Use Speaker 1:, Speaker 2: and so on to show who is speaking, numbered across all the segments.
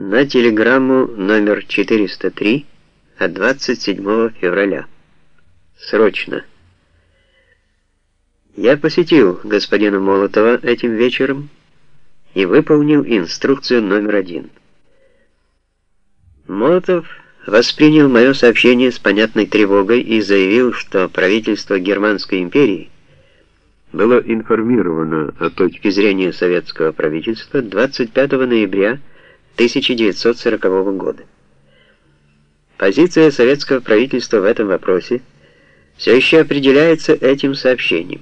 Speaker 1: на телеграмму номер 403 от 27 февраля. Срочно. Я посетил господина Молотова этим вечером и выполнил инструкцию номер один. Молотов воспринял мое сообщение с понятной тревогой и заявил, что правительство Германской империи было информировано о точке зрения советского правительства 25 ноября 1940 года. Позиция советского правительства в этом вопросе все еще определяется этим сообщением.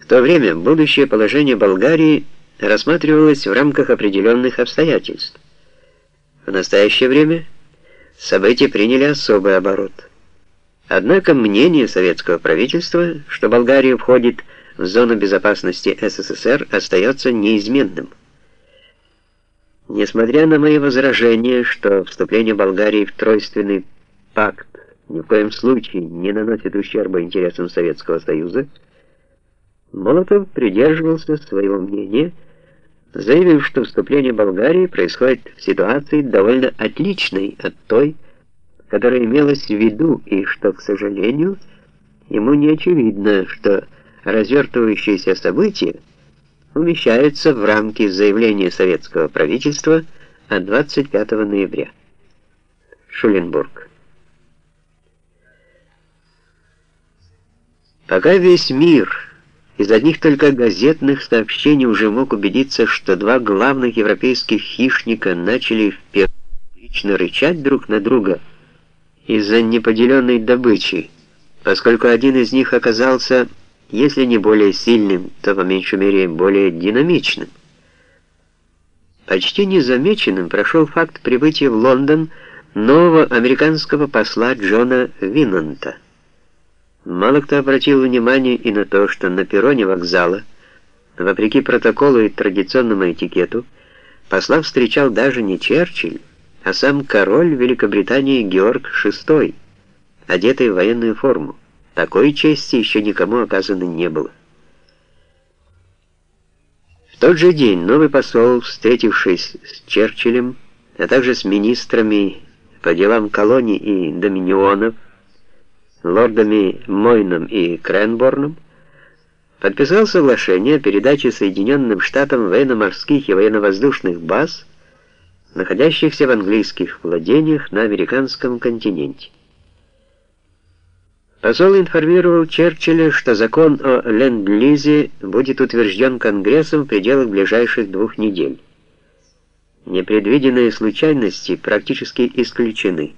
Speaker 1: В то время будущее положение Болгарии рассматривалось в рамках определенных обстоятельств. В настоящее время события приняли особый оборот. Однако мнение советского правительства, что Болгария входит в зону безопасности СССР, остается неизменным. Несмотря на мои возражения, что вступление Болгарии в тройственный пакт ни в коем случае не наносит ущерба интересам Советского Союза, Молотов придерживался своего мнения, заявив, что вступление Болгарии происходит в ситуации довольно отличной от той, которая имелась в виду, и что, к сожалению, ему не очевидно, что развертывающиеся события умещаются в рамки заявления советского правительства от 25 ноября. Шуленбург. Пока весь мир из одних только газетных сообщений уже мог убедиться, что два главных европейских хищника начали впервые рычать друг на друга, из-за неподеленной добычи, поскольку один из них оказался, если не более сильным, то по меньшей мере более динамичным. Почти незамеченным прошел факт прибытия в Лондон нового американского посла Джона Виннанта. Мало кто обратил внимание и на то, что на перроне вокзала, вопреки протоколу и традиционному этикету, посла встречал даже не Черчилль, а сам король Великобритании Георг VI, одетый в военную форму. Такой чести еще никому оказано не было. В тот же день новый посол, встретившись с Черчиллем, а также с министрами по делам колоний и доминионов, лордами Мойном и Кренборном, подписал соглашение о передаче Соединенным Штатам военно-морских и военно-воздушных баз находящихся в английских владениях на американском континенте. Посол информировал Черчилля, что закон о Ленд-Лизе будет утвержден Конгрессом в пределах ближайших двух недель. Непредвиденные случайности практически исключены.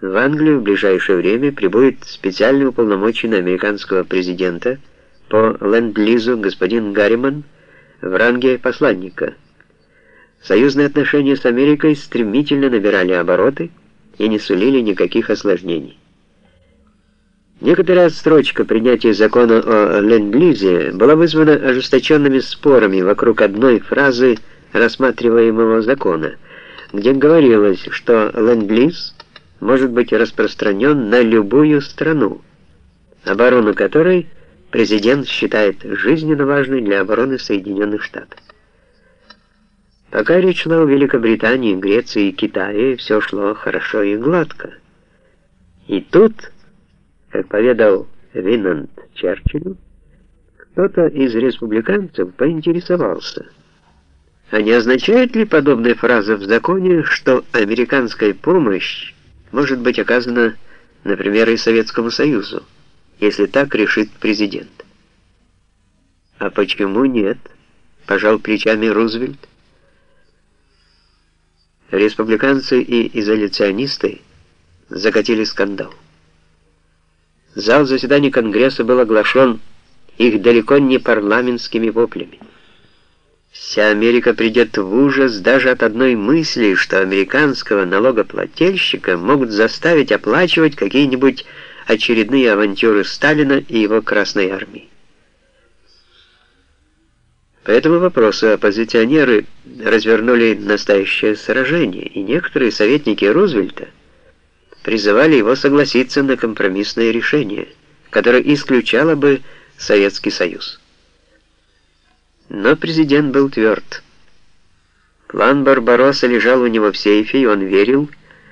Speaker 1: В Англию в ближайшее время прибудет специальный уполномоченный американского президента по Ленд-Лизу господин Гарриман в ранге посланника – Союзные отношения с Америкой стремительно набирали обороты и не сулили никаких осложнений. Некоторая отстрочка принятия закона о Ленд-Лизе была вызвана ожесточенными спорами вокруг одной фразы рассматриваемого закона, где говорилось, что Ленд-Лиз может быть распространен на любую страну, оборону которой президент считает жизненно важной для обороны Соединенных Штатов. Пока речь шла о Великобритании, Греции и Китае, все шло хорошо и гладко. И тут, как поведал Винант Черчиллю, кто-то из республиканцев поинтересовался, а не означает ли подобная фраза в законе, что американская помощь может быть оказана, например, и Советскому Союзу, если так решит президент? А почему нет? Пожал плечами Рузвельт. Республиканцы и изоляционисты закатили скандал. Зал заседаний Конгресса был оглашен их далеко не парламентскими воплями. Вся Америка придет в ужас даже от одной мысли, что американского налогоплательщика могут заставить оплачивать какие-нибудь очередные авантюры Сталина и его Красной Армии. По этому вопросу оппозиционеры развернули настоящее сражение, и некоторые советники Рузвельта призывали его согласиться на компромиссное решение, которое исключало бы Советский Союз. Но президент был тверд. План Барбаросса лежал у него в сейфе, и он верил,